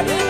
I've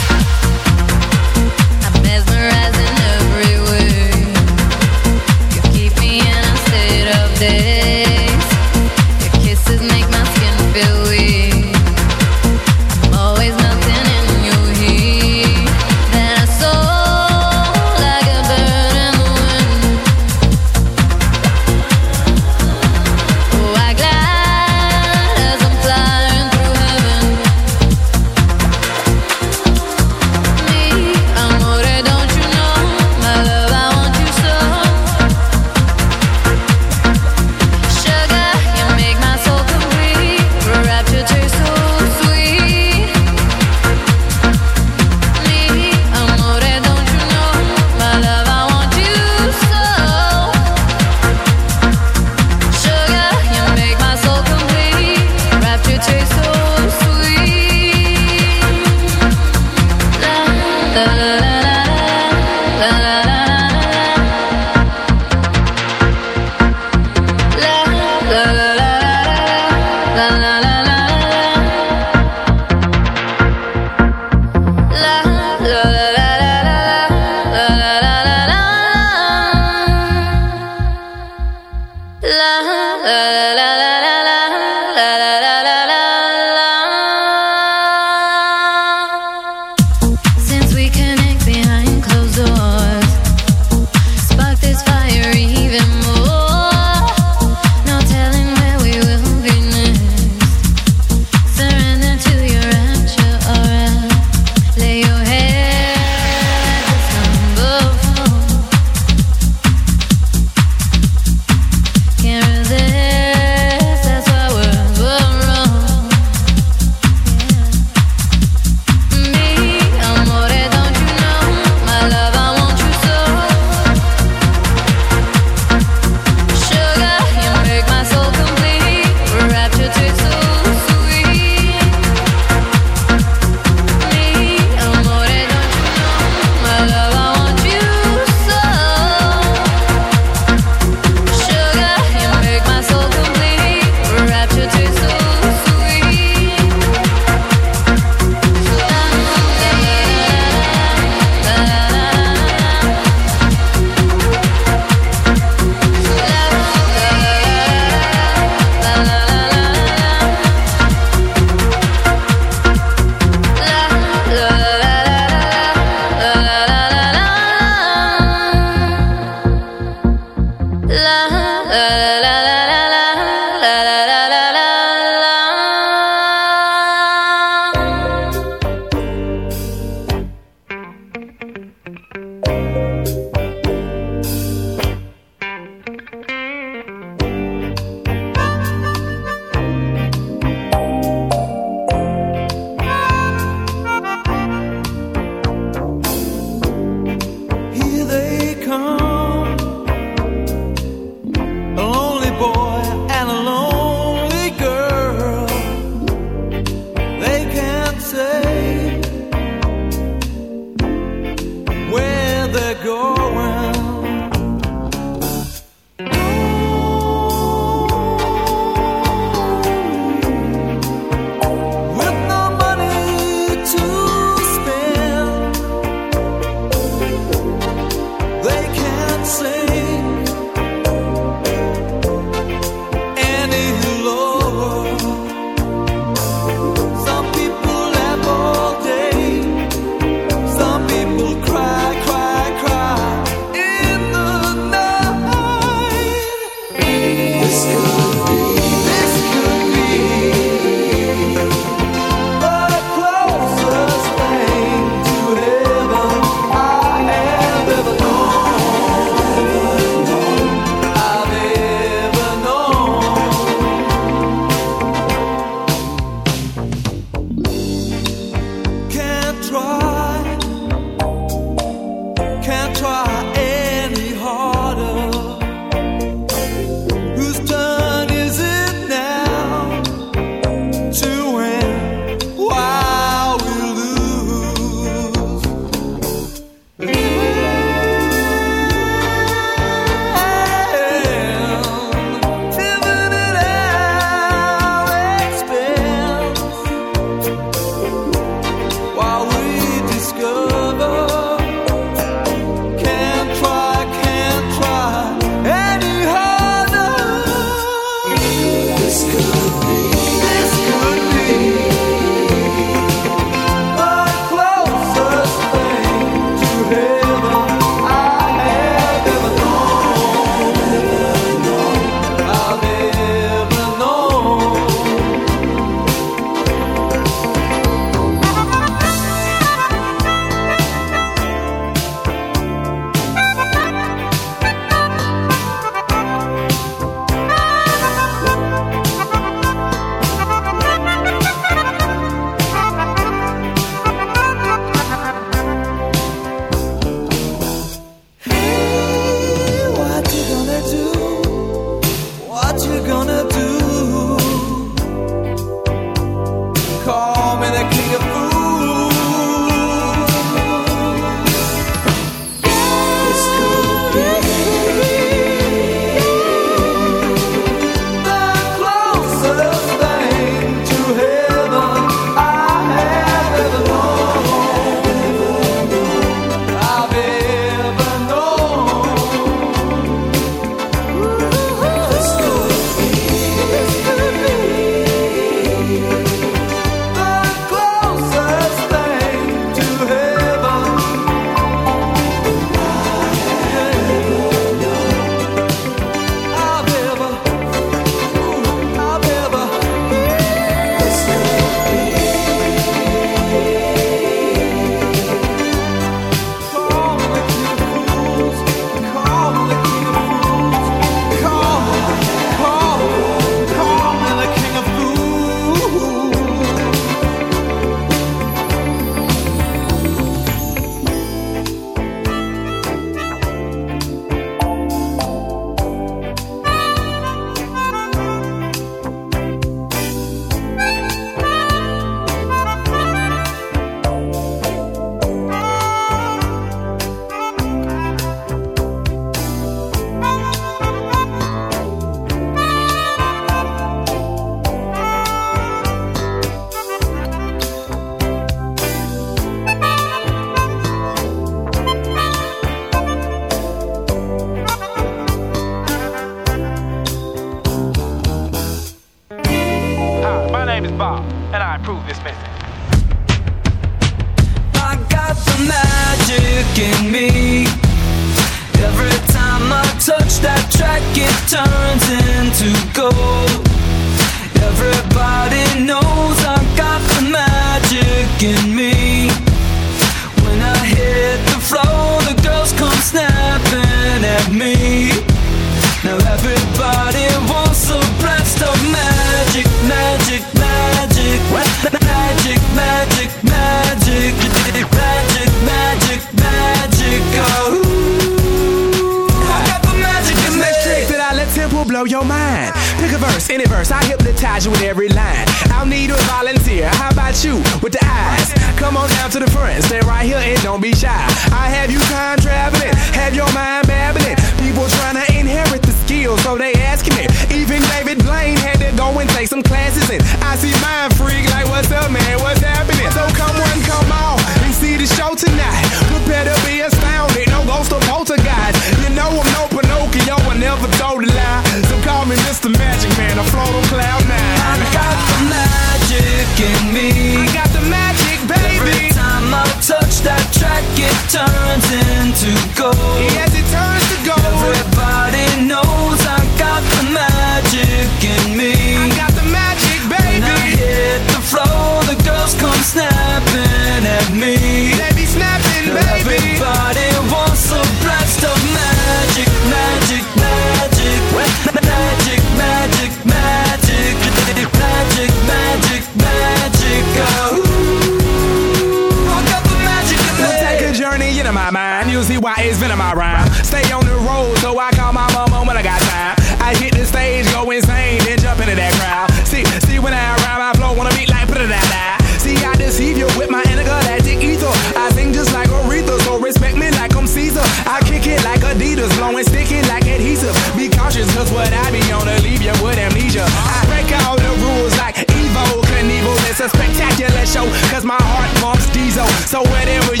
my heart pumps diesel. So whatever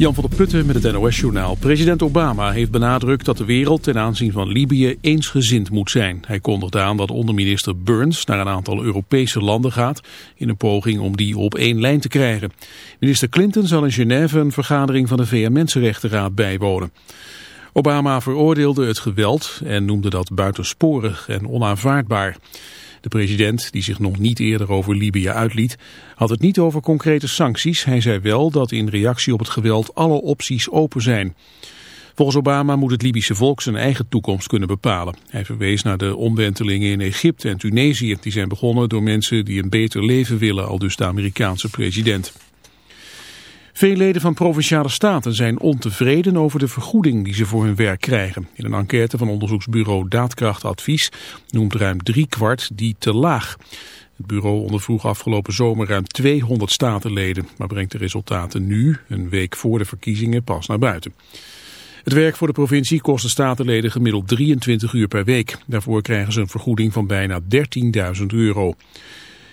Jan van der Putten met het NOS-journaal. President Obama heeft benadrukt dat de wereld ten aanzien van Libië eensgezind moet zijn. Hij kondigde aan dat onderminister Burns naar een aantal Europese landen gaat... in een poging om die op één lijn te krijgen. Minister Clinton zal in Genève een vergadering van de VN-Mensenrechtenraad bijwonen. Obama veroordeelde het geweld en noemde dat buitensporig en onaanvaardbaar. De president, die zich nog niet eerder over Libië uitliet, had het niet over concrete sancties. Hij zei wel dat in reactie op het geweld alle opties open zijn. Volgens Obama moet het Libische volk zijn eigen toekomst kunnen bepalen. Hij verwees naar de omwentelingen in Egypte en Tunesië. Die zijn begonnen door mensen die een beter leven willen, al dus de Amerikaanse president. Veel leden van Provinciale Staten zijn ontevreden over de vergoeding die ze voor hun werk krijgen. In een enquête van onderzoeksbureau Daadkracht Advies noemt ruim driekwart die te laag. Het bureau ondervroeg afgelopen zomer ruim 200 statenleden, maar brengt de resultaten nu, een week voor de verkiezingen, pas naar buiten. Het werk voor de provincie kost de statenleden gemiddeld 23 uur per week. Daarvoor krijgen ze een vergoeding van bijna 13.000 euro.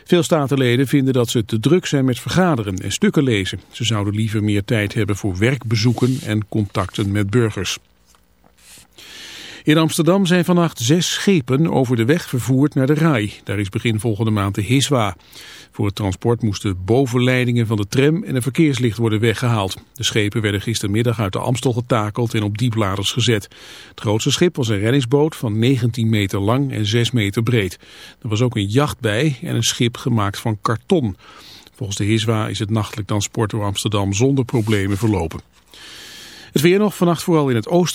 Veel statenleden vinden dat ze te druk zijn met vergaderen en stukken lezen. Ze zouden liever meer tijd hebben voor werkbezoeken en contacten met burgers. In Amsterdam zijn vannacht zes schepen over de weg vervoerd naar de RAI. Daar is begin volgende maand de HISWA. Voor het transport moesten bovenleidingen van de tram en een verkeerslicht worden weggehaald. De schepen werden gistermiddag uit de Amstel getakeld en op diepladers gezet. Het grootste schip was een reddingsboot van 19 meter lang en 6 meter breed. Er was ook een jacht bij en een schip gemaakt van karton. Volgens de HISWA is het nachtelijk transport door Amsterdam zonder problemen verlopen. Het weer nog vannacht vooral in het oosten.